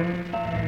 Mm-hmm.